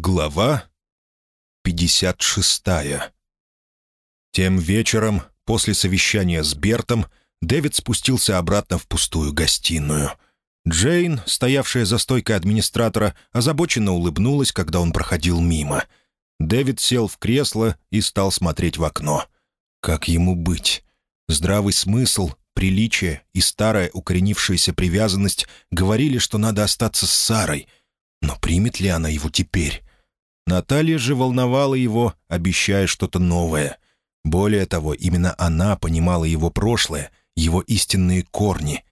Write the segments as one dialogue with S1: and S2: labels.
S1: Глава 56 Тем вечером, после совещания с Бертом, Дэвид спустился обратно в пустую гостиную. Джейн, стоявшая за стойкой администратора, озабоченно улыбнулась, когда он проходил мимо. Дэвид сел в кресло и стал смотреть в окно. Как ему быть? Здравый смысл, приличие и старая укоренившаяся привязанность говорили, что надо остаться с Сарой — но примет ли она его теперь? Наталья же волновала его, обещая что-то новое. Более того, именно она понимала его прошлое, его истинные корни.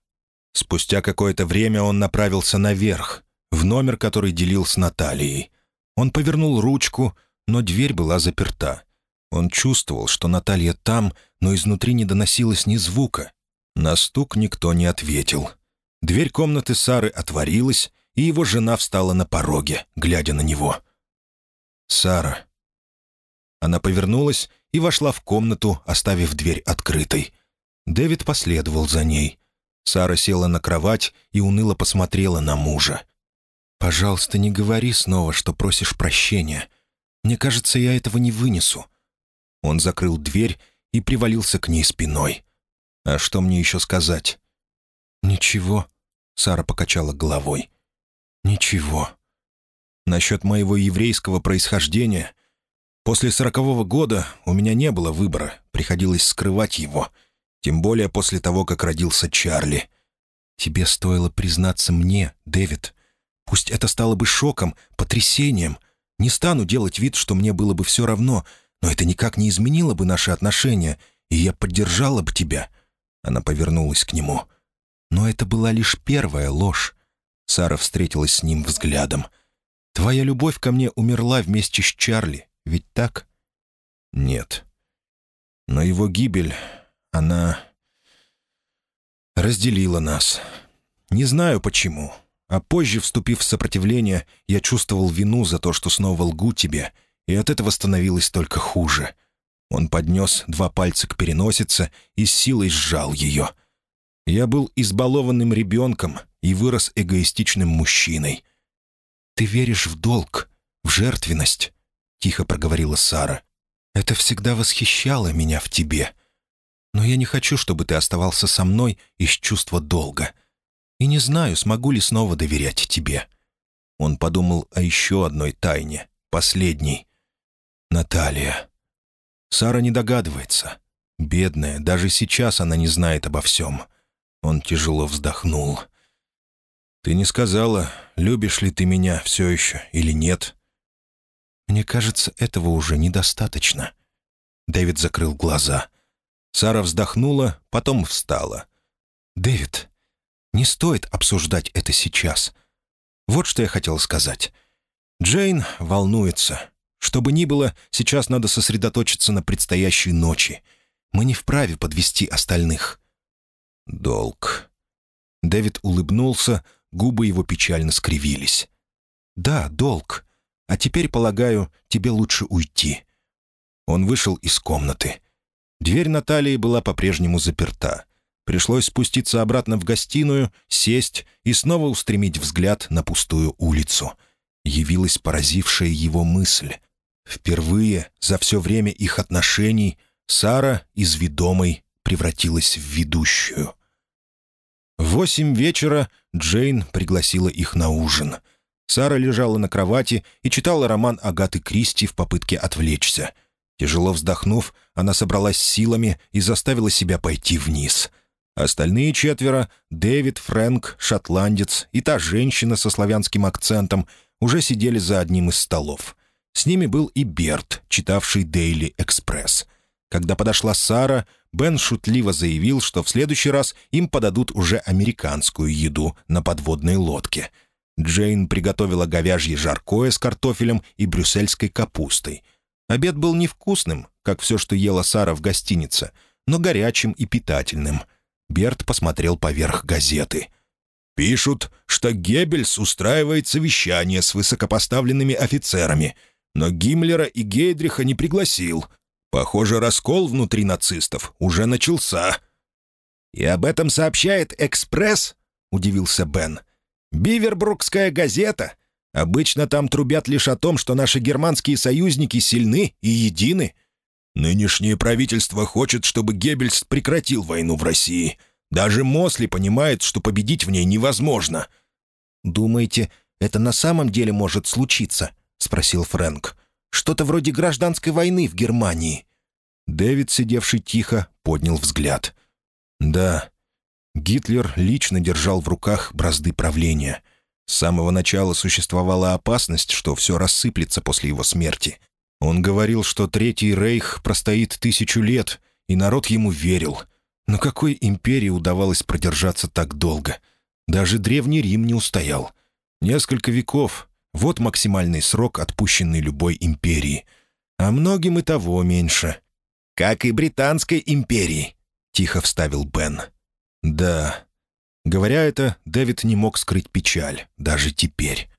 S1: Спустя какое-то время он направился наверх, в номер, который делил с Натальей. Он повернул ручку, но дверь была заперта. Он чувствовал, что Наталья там, но изнутри не доносилось ни звука. На стук никто не ответил. Дверь комнаты Сары отворилась, и его жена встала на пороге, глядя на него. «Сара». Она повернулась и вошла в комнату, оставив дверь открытой. Дэвид последовал за ней. Сара села на кровать и уныло посмотрела на мужа. «Пожалуйста, не говори снова, что просишь прощения. Мне кажется, я этого не вынесу». Он закрыл дверь и привалился к ней спиной. «А что мне еще сказать?» «Ничего», — Сара покачала головой. «Ничего. Насчет моего еврейского происхождения. После сорокового года у меня не было выбора, приходилось скрывать его. Тем более после того, как родился Чарли. Тебе стоило признаться мне, Дэвид. Пусть это стало бы шоком, потрясением. Не стану делать вид, что мне было бы все равно, но это никак не изменило бы наши отношения, и я поддержала бы тебя». Она повернулась к нему. Но это была лишь первая ложь. Сара встретилась с ним взглядом. «Твоя любовь ко мне умерла вместе с Чарли, ведь так?» «Нет. Но его гибель, она разделила нас. Не знаю почему, а позже, вступив в сопротивление, я чувствовал вину за то, что снова лгу тебе, и от этого становилось только хуже». Он поднес два пальца к переносице и силой сжал ее. «Я был избалованным ребенком, и вырос эгоистичным мужчиной. «Ты веришь в долг, в жертвенность», — тихо проговорила Сара. «Это всегда восхищало меня в тебе. Но я не хочу, чтобы ты оставался со мной из чувства долга. И не знаю, смогу ли снова доверять тебе». Он подумал о еще одной тайне, последней. «Наталья». Сара не догадывается. Бедная, даже сейчас она не знает обо всем. Он тяжело вздохнул. «Ты не сказала, любишь ли ты меня все еще или нет?» «Мне кажется, этого уже недостаточно». Дэвид закрыл глаза. Сара вздохнула, потом встала. «Дэвид, не стоит обсуждать это сейчас. Вот что я хотел сказать. Джейн волнуется. Что бы ни было, сейчас надо сосредоточиться на предстоящей ночи. Мы не вправе подвести остальных». «Долг». Дэвид улыбнулся, Губы его печально скривились. «Да, долг. А теперь, полагаю, тебе лучше уйти». Он вышел из комнаты. Дверь Натальи была по-прежнему заперта. Пришлось спуститься обратно в гостиную, сесть и снова устремить взгляд на пустую улицу. Явилась поразившая его мысль. Впервые за все время их отношений Сара из ведомой превратилась в ведущую. В восемь вечера Джейн пригласила их на ужин. Сара лежала на кровати и читала роман Агаты Кристи в попытке отвлечься. Тяжело вздохнув, она собралась силами и заставила себя пойти вниз. Остальные четверо — Дэвид, Фрэнк, шотландец и та женщина со славянским акцентом — уже сидели за одним из столов. С ними был и Берт, читавший «Дейли Экспресс». Когда подошла Сара, Бен шутливо заявил, что в следующий раз им подадут уже американскую еду на подводной лодке. Джейн приготовила говяжье жаркое с картофелем и брюссельской капустой. Обед был невкусным, как все, что ела Сара в гостинице, но горячим и питательным. Берт посмотрел поверх газеты. «Пишут, что Геббельс устраивает совещание с высокопоставленными офицерами, но Гиммлера и Гейдриха не пригласил. Похоже, раскол внутри нацистов уже начался». «И об этом сообщает «Экспресс»?» — удивился Бен. «Бивербрукская газета? Обычно там трубят лишь о том, что наши германские союзники сильны и едины. Нынешнее правительство хочет, чтобы Геббельс прекратил войну в России. Даже Мосли понимает, что победить в ней невозможно».
S2: «Думаете, это на самом деле может случиться?» — спросил Фрэнк. «Что-то вроде гражданской войны в Германии».
S1: Дэвид, сидевший тихо, поднял взгляд. «Да, Гитлер лично держал в руках бразды правления. С самого начала существовала опасность, что все рассыплется после его смерти. Он говорил, что Третий Рейх простоит тысячу лет, и народ ему верил. Но какой империи удавалось продержаться так долго? Даже Древний Рим не устоял. Несколько веков — вот максимальный срок, отпущенный любой империи. А многим и того меньше. «Как и Британской империи», — тихо вставил Бен. «Да». Говоря это, Дэвид не мог скрыть печаль, даже теперь.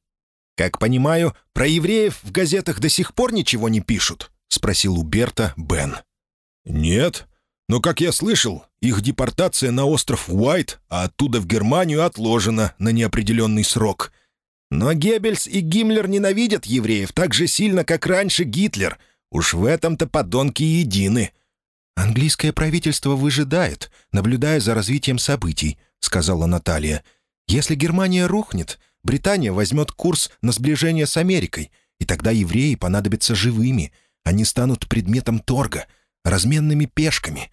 S1: «Как понимаю, про евреев в газетах до сих пор ничего не пишут?» — спросил у Берта Бен. «Нет. Но, как я слышал, их депортация на остров Уайт, а оттуда в Германию отложена на неопределенный срок. Но Геббельс и Гиммлер ненавидят евреев так же сильно, как раньше Гитлер. Уж в этом-то подонки едины».
S2: «Английское правительство выжидает, наблюдая за развитием событий», — сказала Наталья. «Если Германия рухнет, Британия возьмет курс на сближение с Америкой, и тогда евреи понадобятся живыми. Они станут предметом торга, разменными пешками».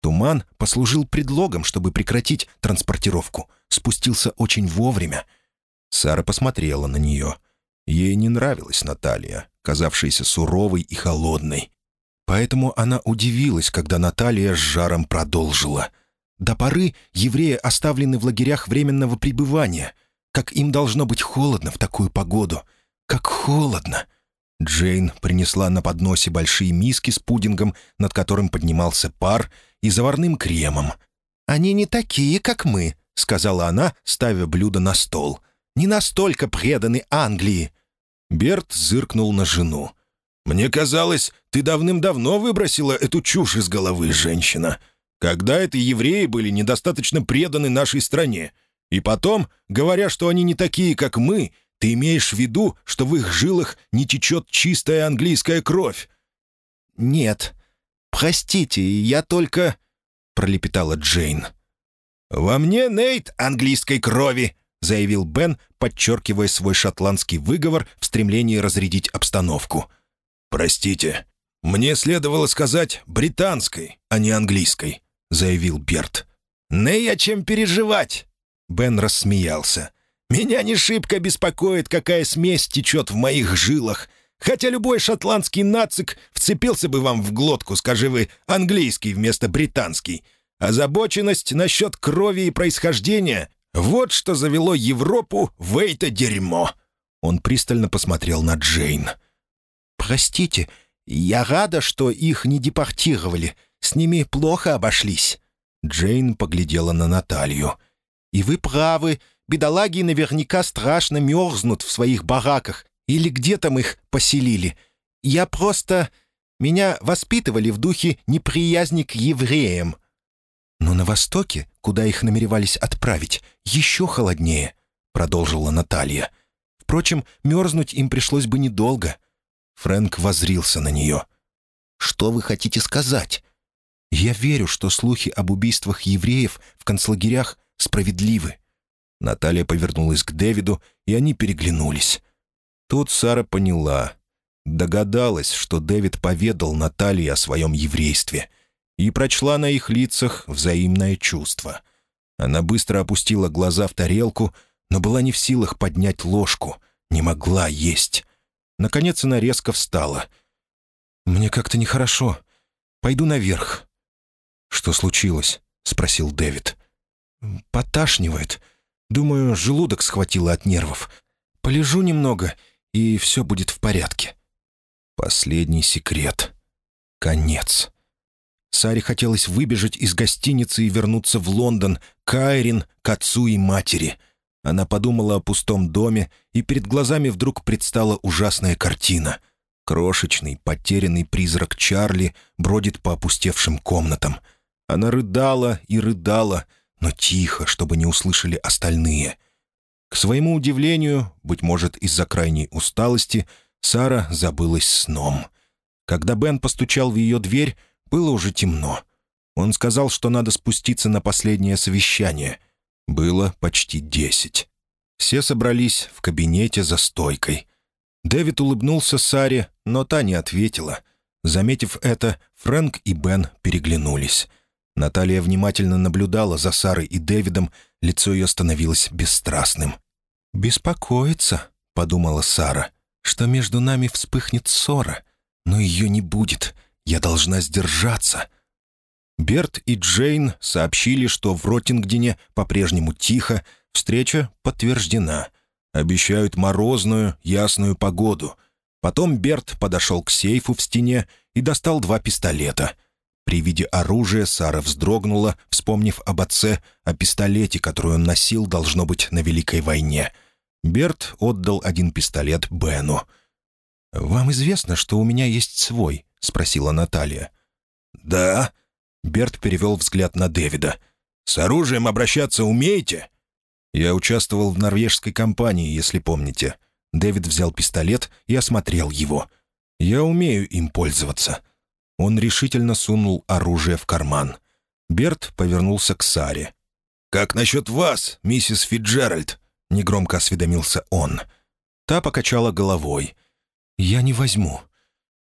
S2: Туман послужил предлогом, чтобы прекратить транспортировку. Спустился очень вовремя.
S1: Сара посмотрела на нее. Ей не нравилась Наталья, казавшаяся суровой и холодной. Поэтому она удивилась, когда Наталья с жаром продолжила. «До поры евреи оставлены в лагерях временного пребывания. Как им должно быть холодно в такую погоду. Как холодно!» Джейн принесла на подносе большие миски с пудингом, над которым поднимался пар, и заварным кремом. «Они не такие, как мы», — сказала она, ставя блюдо на стол. «Не настолько преданы Англии». Берт зыркнул на жену. «Мне казалось, ты давным-давно выбросила эту чушь из головы, женщина. Когда это евреи были недостаточно преданы нашей стране. И потом, говоря, что они не такие, как мы, ты имеешь в виду, что в их жилах не течет чистая английская кровь?» «Нет. Простите, я только...» — пролепетала Джейн. «Во мне Нейт английской крови», — заявил Бен, подчеркивая свой шотландский выговор в стремлении разрядить обстановку. «Простите, мне следовало сказать британской, а не английской», — заявил Берт. «Не о чем переживать!» Бен рассмеялся. «Меня не шибко беспокоит, какая смесь течет в моих жилах. Хотя любой шотландский нацик вцепился бы вам в глотку, скажи вы, английский вместо британский. Озабоченность насчет крови и происхождения — вот что завело Европу в это дерьмо». Он пристально посмотрел на Джейн. «Простите, я рада, что их не депортировали. С ними плохо обошлись». Джейн поглядела на Наталью. «И вы правы. Бедолаги наверняка страшно мерзнут в своих бараках. Или где там их поселили. Я просто... Меня воспитывали в духе неприязни к евреям». «Но на Востоке, куда их намеревались отправить, еще холоднее», — продолжила Наталья. «Впрочем, мерзнуть им пришлось бы недолго. Фрэнк возрился на нее. «Что вы хотите сказать?» «Я верю, что слухи об убийствах евреев в концлагерях справедливы». Наталья повернулась к Дэвиду, и они переглянулись. Тут Сара поняла. Догадалась, что Дэвид поведал Наталье о своем еврействе и прочла на их лицах взаимное чувство. Она быстро опустила глаза в тарелку, но была не в силах поднять ложку, не могла есть. Наконец она резко встала. «Мне как-то нехорошо. Пойду наверх». «Что случилось?» — спросил Дэвид. «Поташнивает. Думаю, желудок схватило от нервов. Полежу немного, и все будет в порядке». Последний секрет. Конец. Саре хотелось выбежать из гостиницы и вернуться в Лондон, к Айрин, к отцу и матери — она подумала о пустом доме, и перед глазами вдруг предстала ужасная картина. Крошечный, потерянный призрак Чарли бродит по опустевшим комнатам. Она рыдала и рыдала, но тихо, чтобы не услышали остальные. К своему удивлению, быть может, из-за крайней усталости, Сара забылась сном. Когда Бен постучал в ее дверь, было уже темно. Он сказал, что надо спуститься на последнее совещание. Было почти десять. Все собрались в кабинете за стойкой. Дэвид улыбнулся Саре, но та не ответила. Заметив это, Фрэнк и Бен переглянулись. Наталья внимательно наблюдала за Сарой и Дэвидом, лицо ее становилось бесстрастным. «Беспокоится», — подумала Сара, — «что между нами вспыхнет ссора. Но ее не будет. Я должна сдержаться». Берт и Джейн сообщили, что в Роттингдене по-прежнему тихо, встреча подтверждена. Обещают морозную, ясную погоду. Потом Берт подошел к сейфу в стене и достал два пистолета. При виде оружия Сара вздрогнула, вспомнив об отце, о пистолете, который он носил, должно быть, на Великой войне. Берт отдал один пистолет Бену. «Вам известно, что у меня есть свой?» — спросила Наталья.
S2: «Да».
S1: Берт перевел взгляд на Дэвида.
S2: «С оружием обращаться умеете?»
S1: «Я участвовал в норвежской кампании, если помните». Дэвид взял пистолет и осмотрел его. «Я умею им пользоваться». Он решительно сунул оружие в карман. Берт повернулся к Саре.
S2: «Как насчет вас, миссис Фиджеральд?» — негромко осведомился он.
S1: Та покачала головой. «Я не возьму.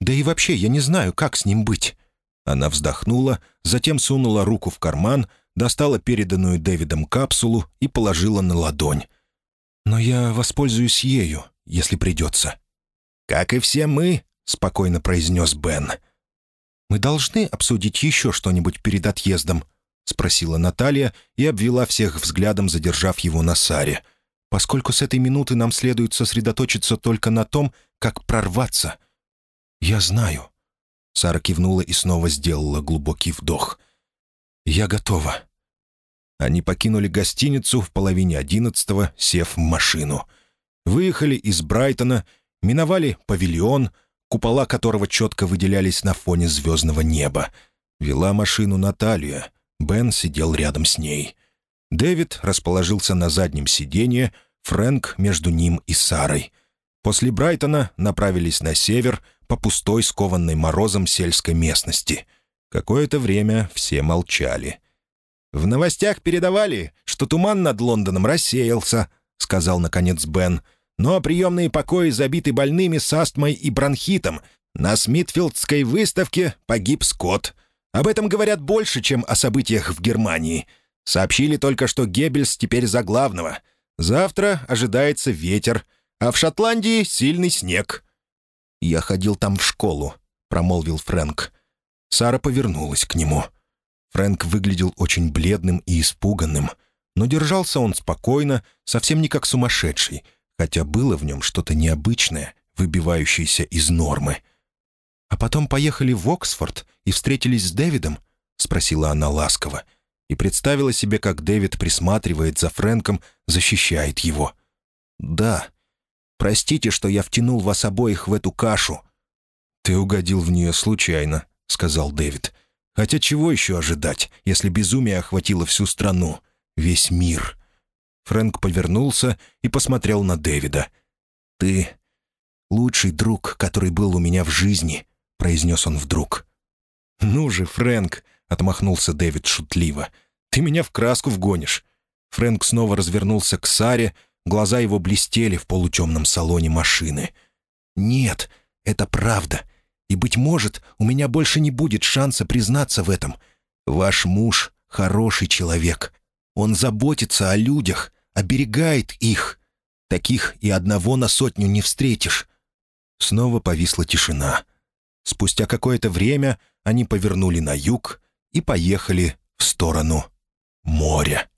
S1: Да и вообще я не знаю, как с ним быть». Она вздохнула, затем сунула руку в карман, достала переданную Дэвидом капсулу и положила на ладонь. «Но я воспользуюсь ею, если придется».
S2: «Как и все мы», — спокойно произнес Бен.
S1: «Мы должны обсудить еще что-нибудь перед отъездом?» — спросила Наталья и обвела всех взглядом, задержав его на Саре. «Поскольку с этой минуты нам следует сосредоточиться только на том, как прорваться». «Я знаю». Сара кивнула и снова сделала глубокий вдох. «Я готова». Они покинули гостиницу в половине одиннадцатого, сев в машину. Выехали из Брайтона, миновали павильон, купола которого четко выделялись на фоне звездного неба. Вела машину Наталья. Бен сидел рядом с ней. Дэвид расположился на заднем сиденье, Фрэнк между ним и Сарой. После Брайтона направились на север по пустой, скованной морозом сельской местности. Какое-то время все молчали. «В новостях передавали, что туман над Лондоном рассеялся», — сказал, наконец, Бен. «Но приемные покои забиты больными с астмой и бронхитом. На Смитфилдской выставке погиб Скотт. Об этом говорят больше, чем о событиях в Германии. Сообщили только, что Геббельс теперь за главного. Завтра ожидается ветер, а в Шотландии сильный снег». «Я ходил там в школу», — промолвил Фрэнк. Сара повернулась к нему. Фрэнк выглядел очень бледным и испуганным, но держался он спокойно, совсем не как сумасшедший, хотя было в нем что-то необычное, выбивающееся из нормы. «А потом поехали в Оксфорд и встретились с Дэвидом?» — спросила она ласково, и представила себе, как Дэвид присматривает за Фрэнком, защищает его. «Да. Простите, что я втянул вас обоих в эту кашу». «Ты угодил в нее случайно», — сказал Дэвид. «Хотя чего еще ожидать, если безумие охватило всю страну, весь мир?» Фрэнк повернулся и посмотрел на Дэвида. «Ты лучший друг, который был у меня в жизни», — произнес он вдруг. «Ну же, Фрэнк», — отмахнулся Дэвид шутливо, — «ты меня в краску вгонишь». Фрэнк снова развернулся к Саре, глаза его блестели в полутемном салоне машины. «Нет, это правда. И, быть может, у меня больше не будет шанса признаться в этом. Ваш муж — хороший человек. Он заботится о людях, оберегает их. Таких и одного на сотню не встретишь». Снова повисла тишина. Спустя какое-то время они повернули на юг и поехали в сторону моря.